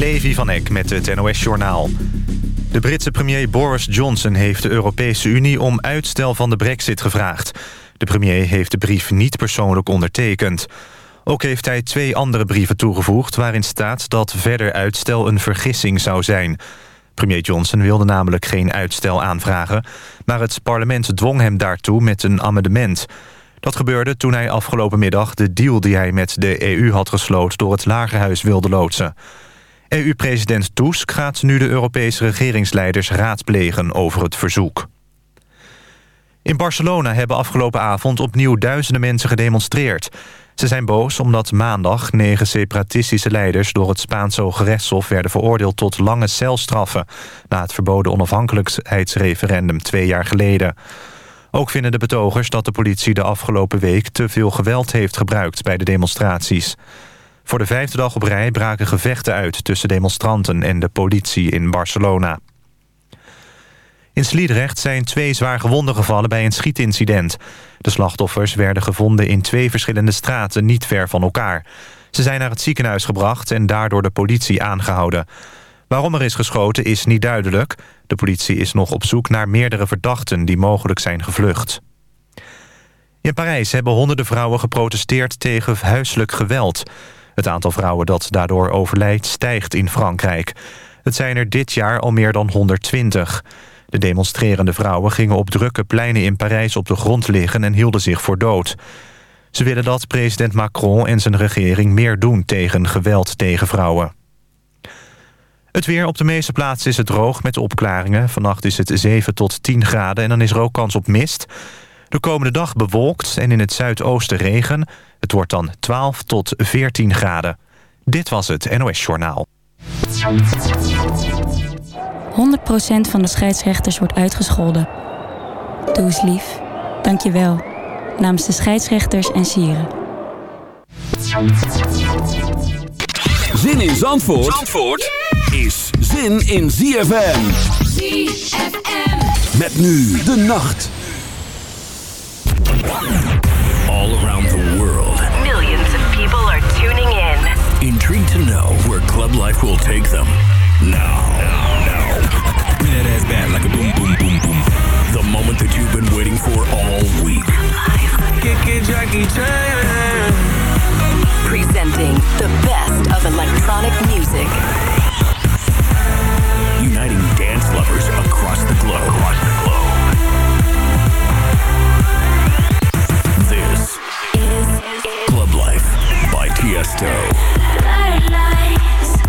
Levi van Eck met het NOS-journaal. De Britse premier Boris Johnson heeft de Europese Unie om uitstel van de brexit gevraagd. De premier heeft de brief niet persoonlijk ondertekend. Ook heeft hij twee andere brieven toegevoegd... waarin staat dat verder uitstel een vergissing zou zijn. Premier Johnson wilde namelijk geen uitstel aanvragen... maar het parlement dwong hem daartoe met een amendement... Dat gebeurde toen hij afgelopen middag de deal die hij met de EU had gesloten... door het Lagerhuis wilde loodsen. EU-president Tusk gaat nu de Europese regeringsleiders raadplegen over het verzoek. In Barcelona hebben afgelopen avond opnieuw duizenden mensen gedemonstreerd. Ze zijn boos omdat maandag negen separatistische leiders... door het Spaanse gerechtshof werden veroordeeld tot lange celstraffen... na het verboden onafhankelijkheidsreferendum twee jaar geleden. Ook vinden de betogers dat de politie de afgelopen week... te veel geweld heeft gebruikt bij de demonstraties. Voor de vijfde dag op rij braken gevechten uit... tussen demonstranten en de politie in Barcelona. In Sliedrecht zijn twee zwaar gewonden gevallen bij een schietincident. De slachtoffers werden gevonden in twee verschillende straten... niet ver van elkaar. Ze zijn naar het ziekenhuis gebracht en daardoor de politie aangehouden. Waarom er is geschoten is niet duidelijk. De politie is nog op zoek naar meerdere verdachten die mogelijk zijn gevlucht. In Parijs hebben honderden vrouwen geprotesteerd tegen huiselijk geweld. Het aantal vrouwen dat daardoor overlijdt stijgt in Frankrijk. Het zijn er dit jaar al meer dan 120. De demonstrerende vrouwen gingen op drukke pleinen in Parijs op de grond liggen... en hielden zich voor dood. Ze willen dat president Macron en zijn regering meer doen tegen geweld tegen vrouwen. Het weer op de meeste plaatsen is het droog met opklaringen. Vannacht is het 7 tot 10 graden en dan is er ook kans op mist. De komende dag bewolkt en in het zuidoosten regen. Het wordt dan 12 tot 14 graden. Dit was het NOS Journaal. 100% van de scheidsrechters wordt uitgescholden. Doe eens lief. Dank je wel. Namens de scheidsrechters en sieren. Zin in Zandvoort, Zandvoort? is zin in ZFM. ZFM. Met nu de nacht. All around the world. Millions of people are tuning in. Intrigued to know where club life will take them. Now, now, now. Bring that ass back like a boom, boom, boom, boom. The moment that you've been waiting for all week. Kick it, Jackie Chan. Presenting the best of electronic music. Uniting dance lovers Tiesto. Lights,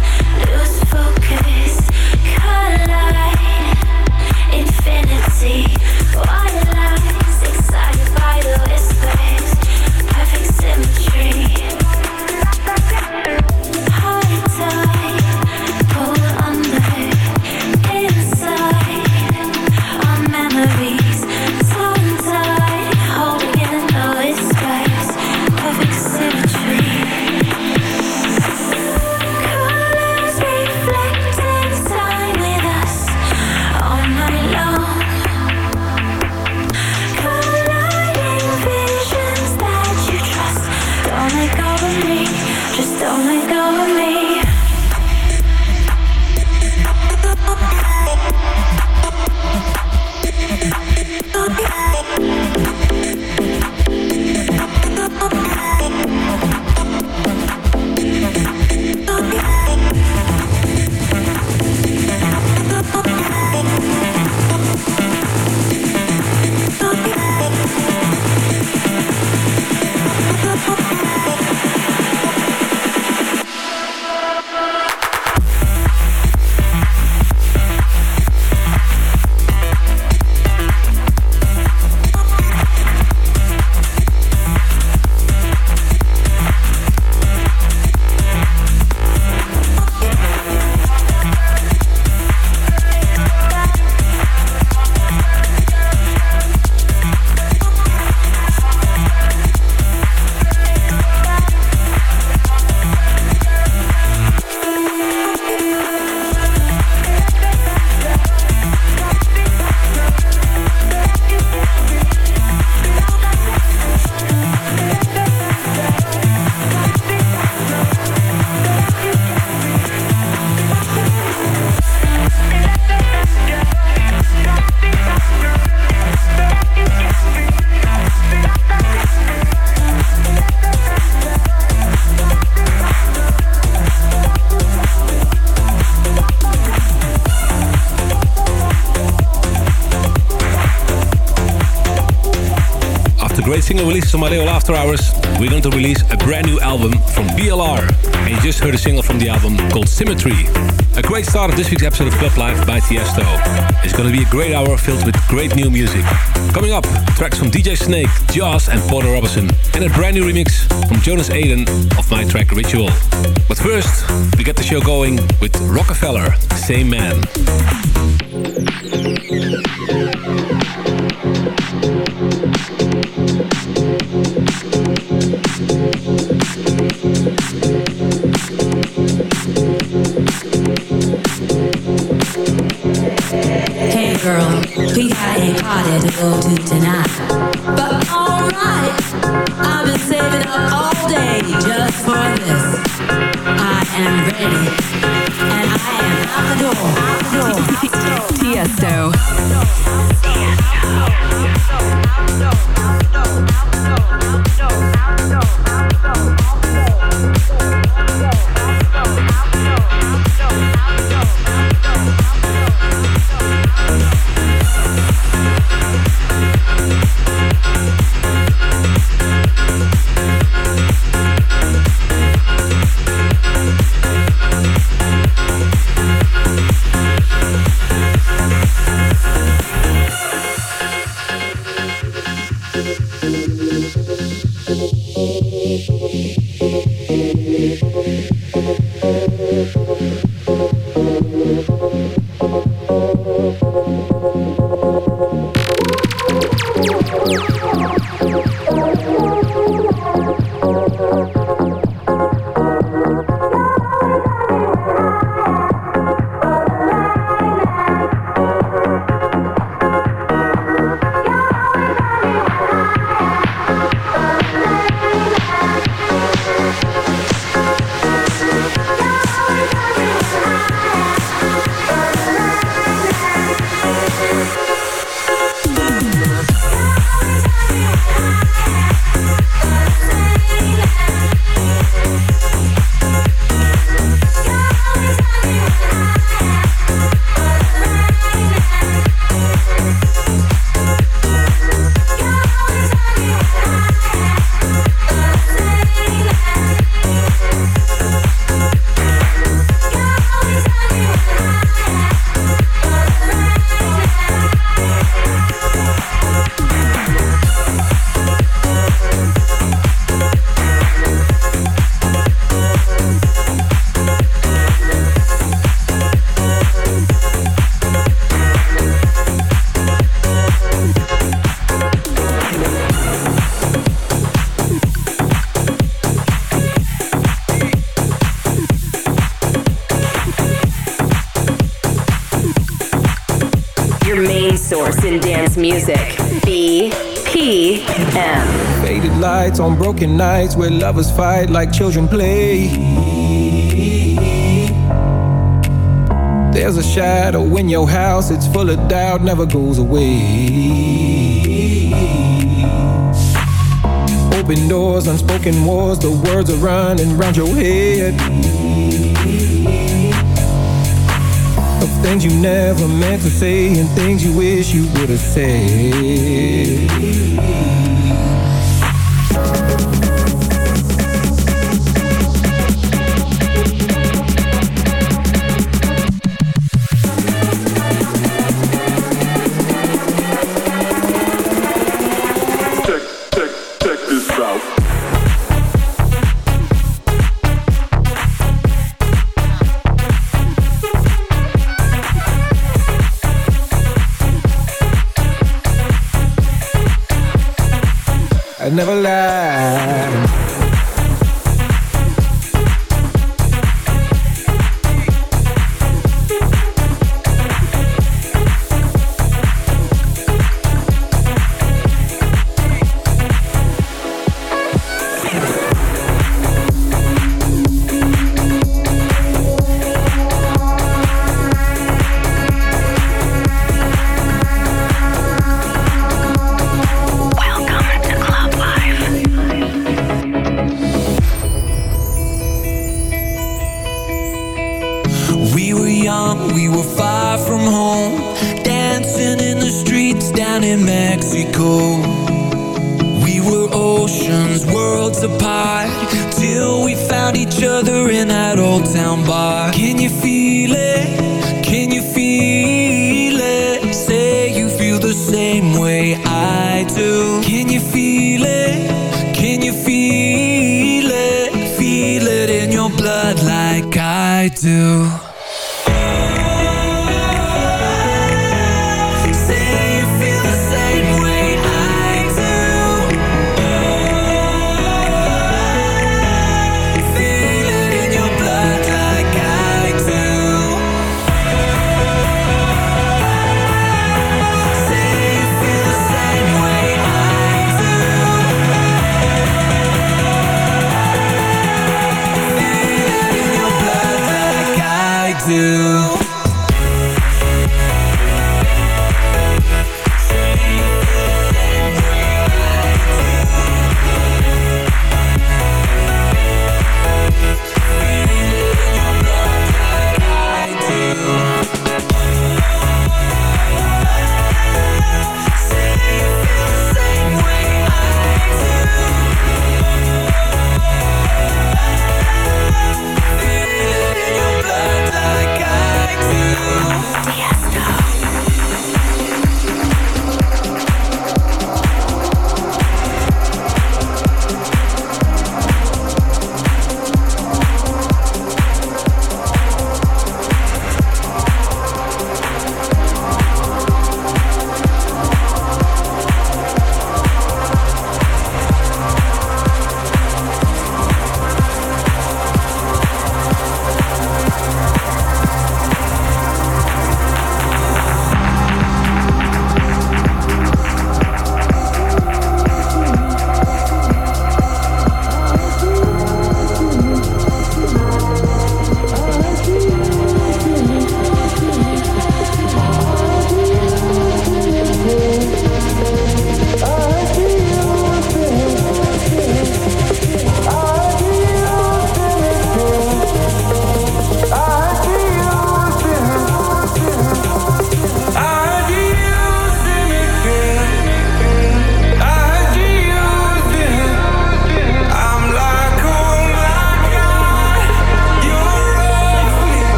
Oh, single releases on my label After Hours, we're going to release a brand new album from BLR. And you just heard a single from the album called Symmetry. A great start of this week's episode of Club Life by Tiesto. It's going to be a great hour filled with great new music. Coming up, tracks from DJ Snake, Jauz and Porter Robinson. And a brand new remix from Jonas Aden of my track Ritual. But first, we get the show going with Rockefeller, Same Man. We got a party to go to tonight. But alright, I've been saving up all day just for this. I am ready, and I am out the door. Tiesto. Your music. BPM. Faded lights on broken nights where lovers fight like children play. There's a shadow in your house, it's full of doubt, never goes away. Open doors, unspoken wars, the words are running round your head. Things you never meant to say and things you wish you would have said. I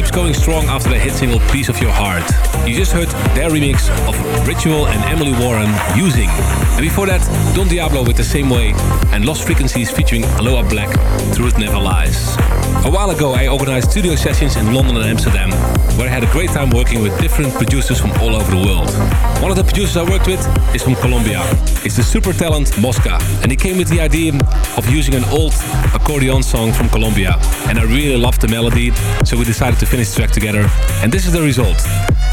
keeps going strong after the hit single Piece of Your Heart. You just heard their remix of Ritual and Emily Warren, Using. And before that, Don Diablo with The Same Way and Lost Frequencies featuring Aloe Blacc, Truth Never Lies. A while ago, I organized studio sessions in London and Amsterdam, where I had a great time working with different producers from all over the world. One of the producers I worked with is from Colombia. It's the super talent Mosca, and he came with the idea of using an old accordion song from Colombia. And I really loved the melody, so we decided to finish the track together. And this is the result.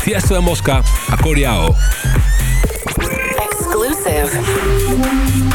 Tiesto and Mosca, Accordiao. Exclusive.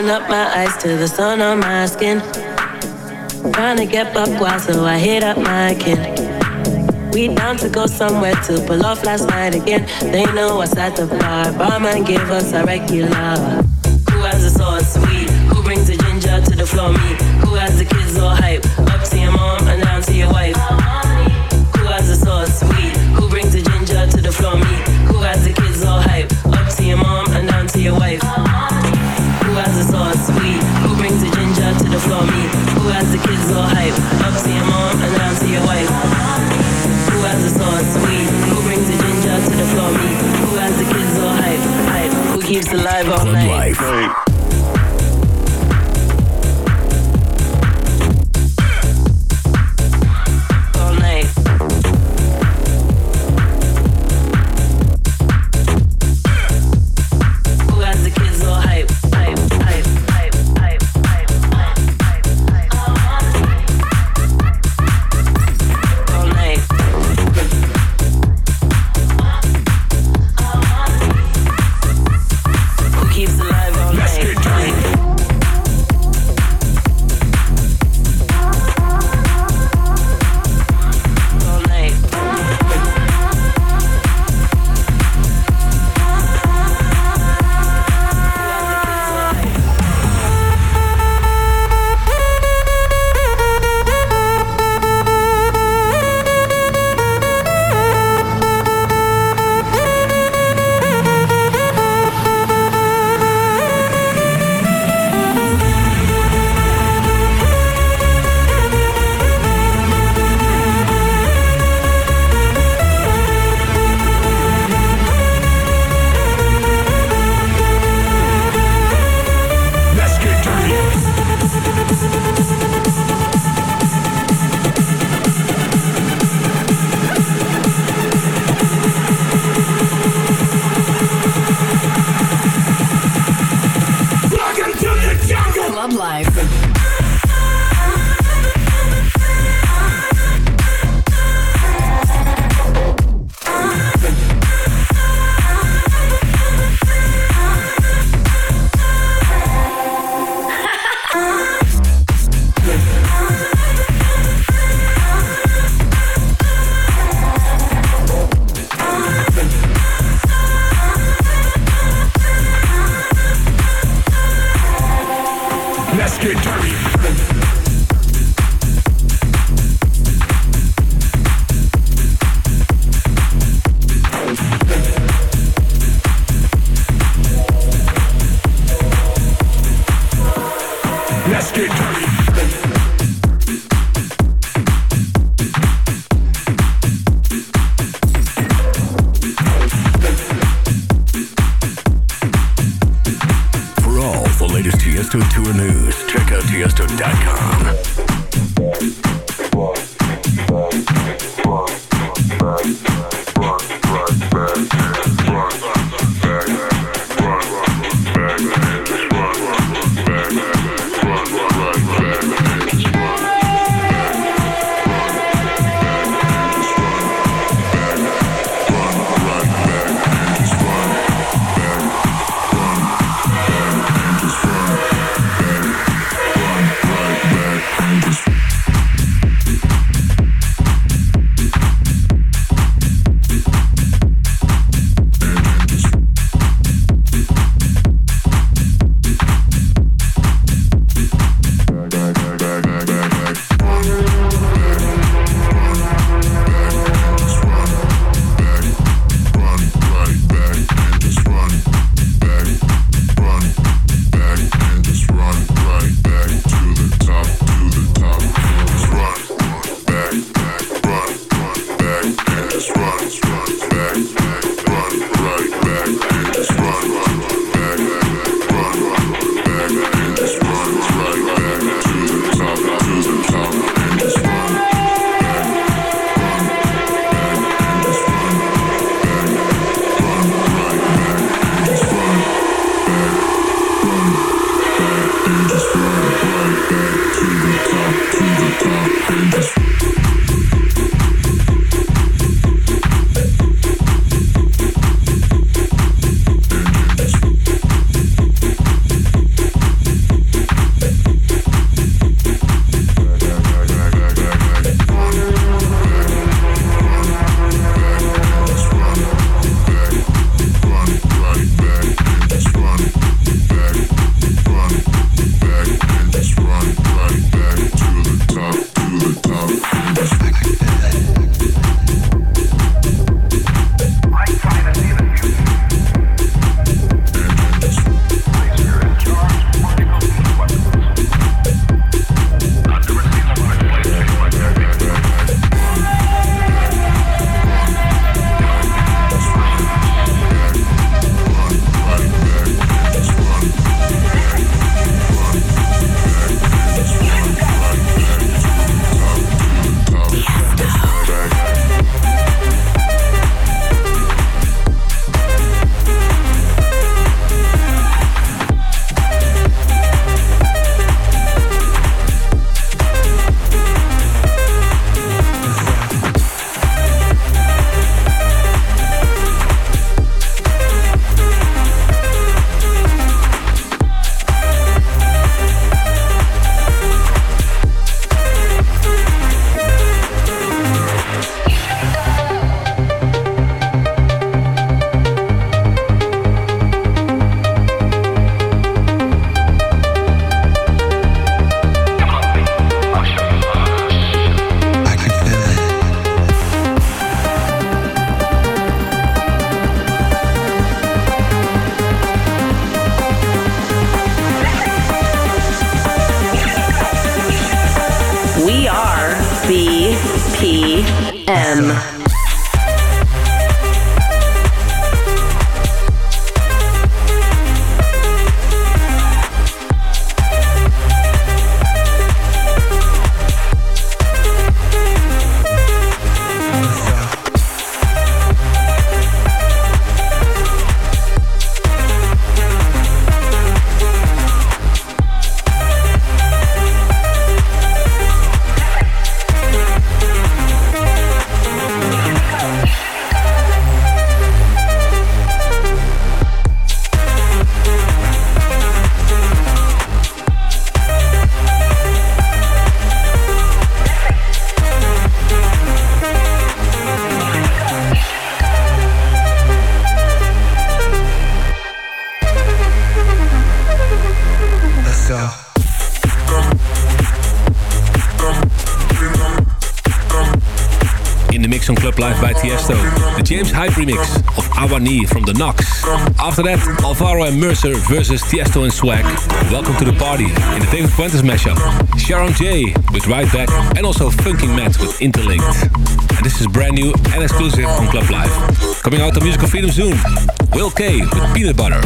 open up my eyes to the sun on my skin. Trying to get buck wild, so I hit up my kid. We down to go somewhere to pull off last night again. They know us at the bar. Barman give us a regular. Who has the sauce sweet? Who brings the ginger to the floor? Me. Who has the kids all hype? keep alive all night. James Hype remix of Awani from The Knocks. After that, Alvaro and Mercer versus Tiesto and Swag. Welcome to the party in the David Fuentes mashup. Sharon J with Right Back and also Funkin Matt with Interlinked. And this is brand new and exclusive on Club Life. Coming out on Musical Freedom soon, Will K with Peanut Butter.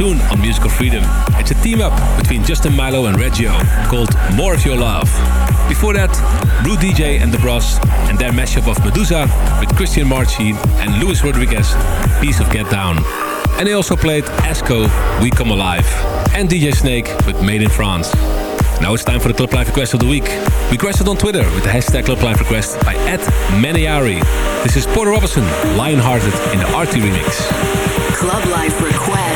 Soon on Musical Freedom. It's a team up between Justin Mylo and Reggio called More of Your Love. Before that, Blue DJ and The Bros and their mashup of Medusa with Christian Marchi and Luis Rodriguez, Piece of Get Down. And they also played Esco, We Come Alive, and DJ Snake with Made in France. Now it's time for the Club Life Request of the Week. Requested on Twitter with the hashtag Club Life Request by Ed Maniari. This is Porter Robinson, Lionhearted in the Arty remix. Club Life Request.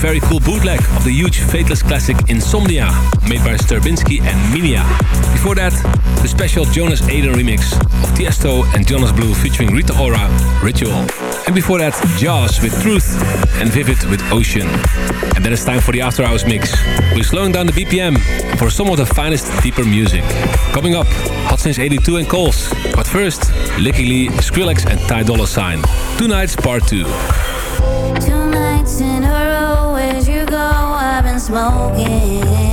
Very cool bootleg of the huge Faithless classic Insomnia, made by Sturbinski and Minia. Before that, the special Jonas Aden remix of Tiesto and Jonas Blue featuring Rita Ora, Ritual. And before that, Jauz with Truth and Vivid with Ocean. And then it's time for the After Hours mix. We're slowing down the BPM for some of the finest deeper music. Coming up, Hot Since 82 and Kölsch. But first, Licky Lee, Skrillex and Ty Dolla Sign. Two Nights Part 2. Two nights in a row smoking.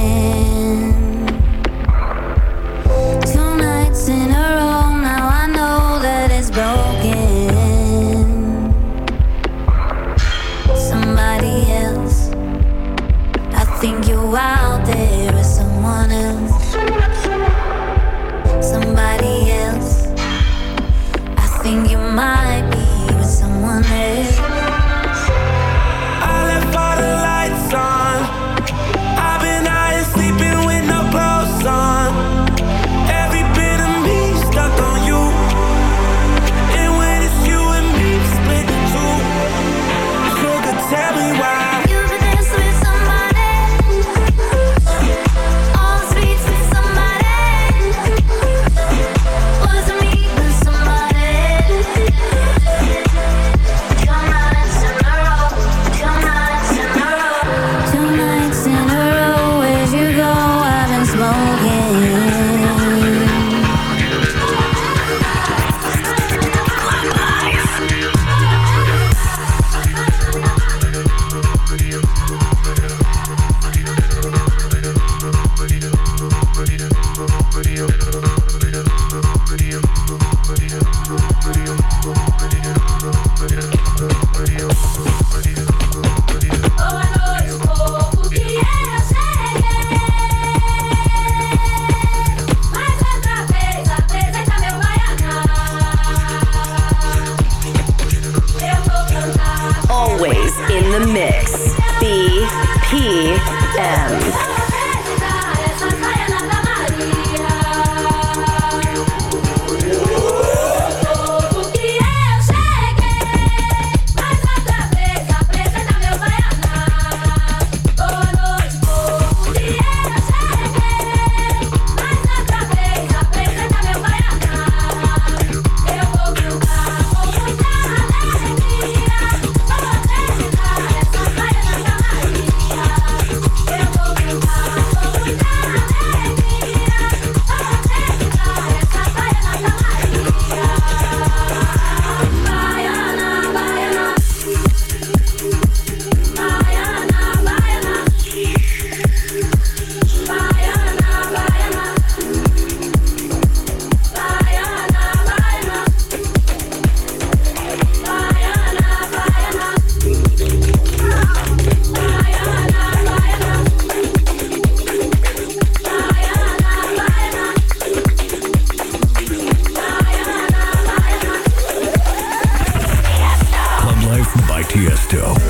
Tiesto.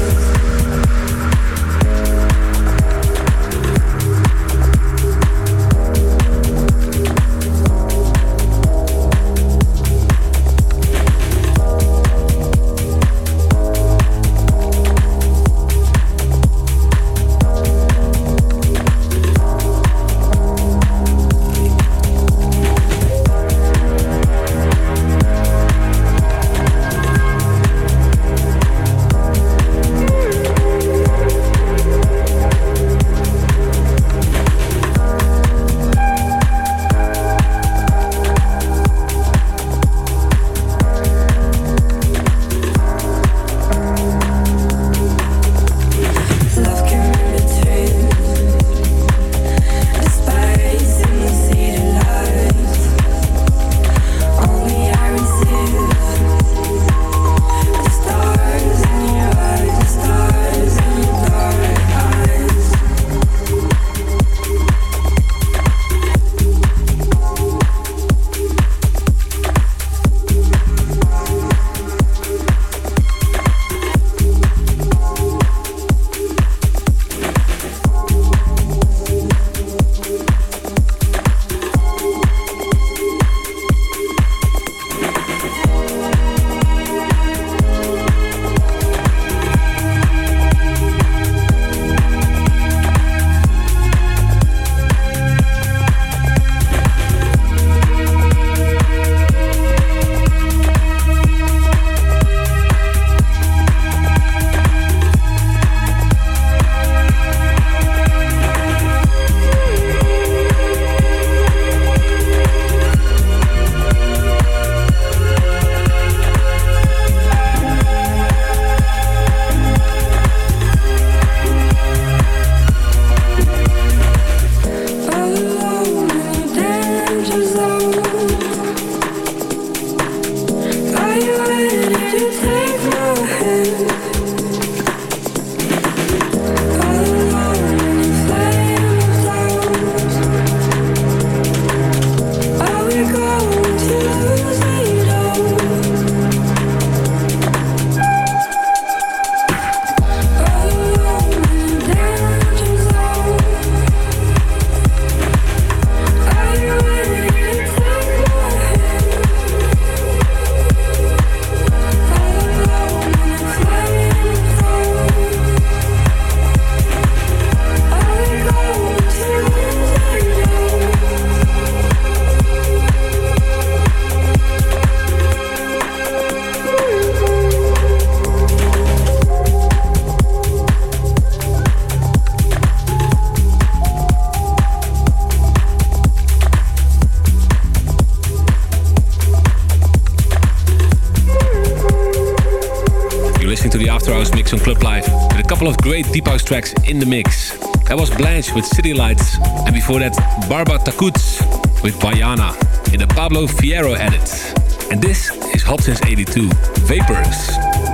Tracks in the mix. That was Blanche with City Lights, and before that, Barba Takuts with Bayana in the Pablo Fierro edit. And this is Hot Since 82, Vapors.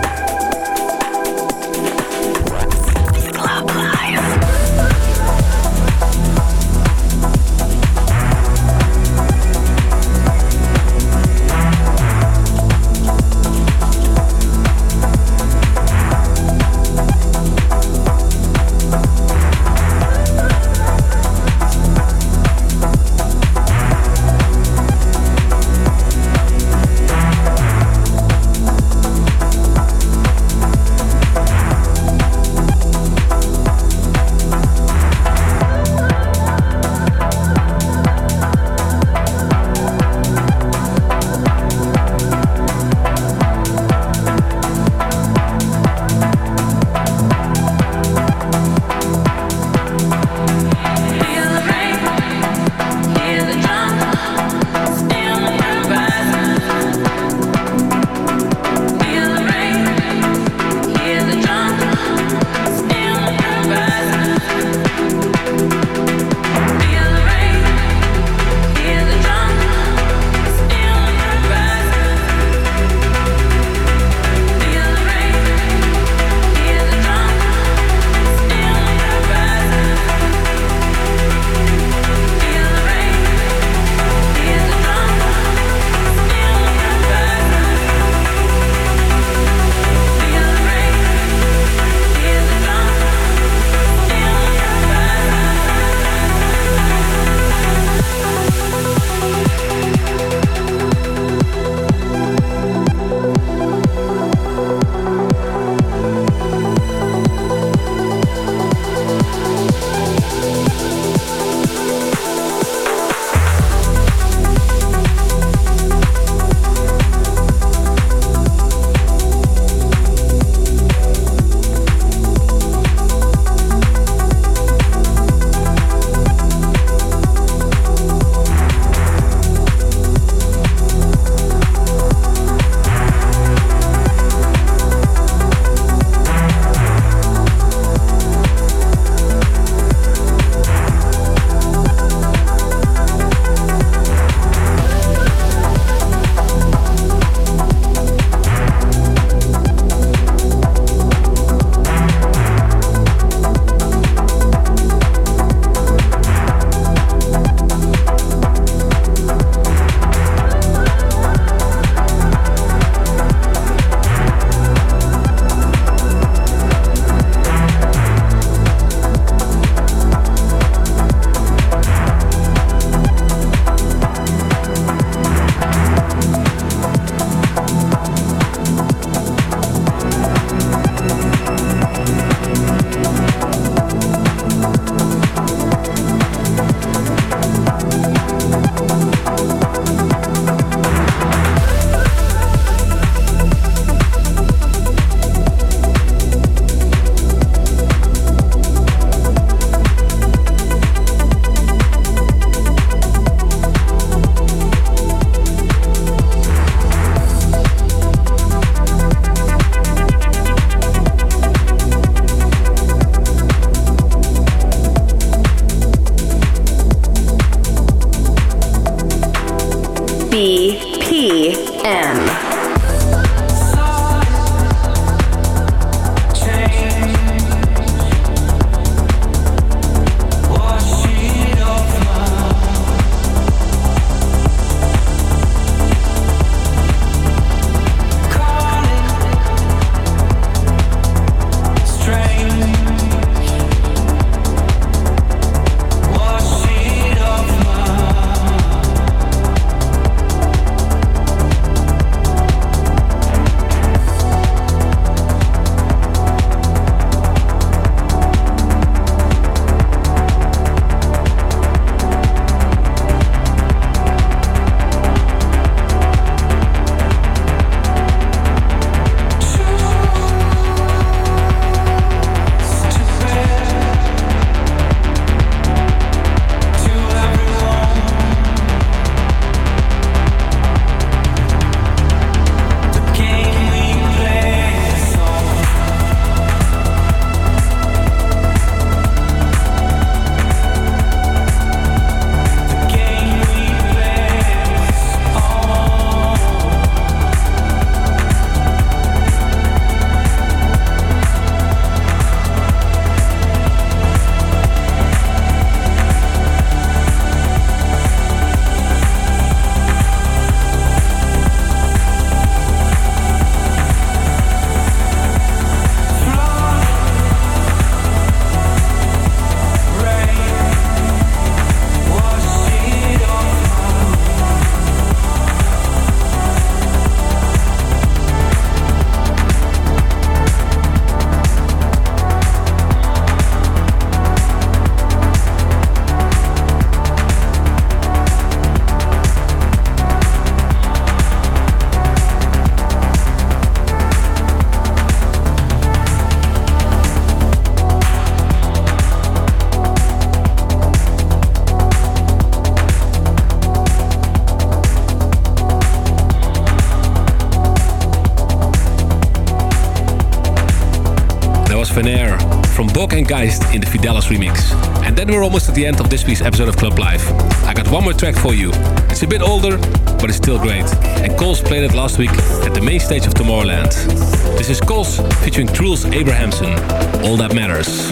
Bok and Geist in the Fidelis remix. And then we're almost at the end of this week's episode of Club Life. I got one more track for you. It's a bit older, but it's still great. And Kölsch played it last week at the main stage of Tomorrowland. This is Kölsch featuring Troels Abrahamsen. All That Matters.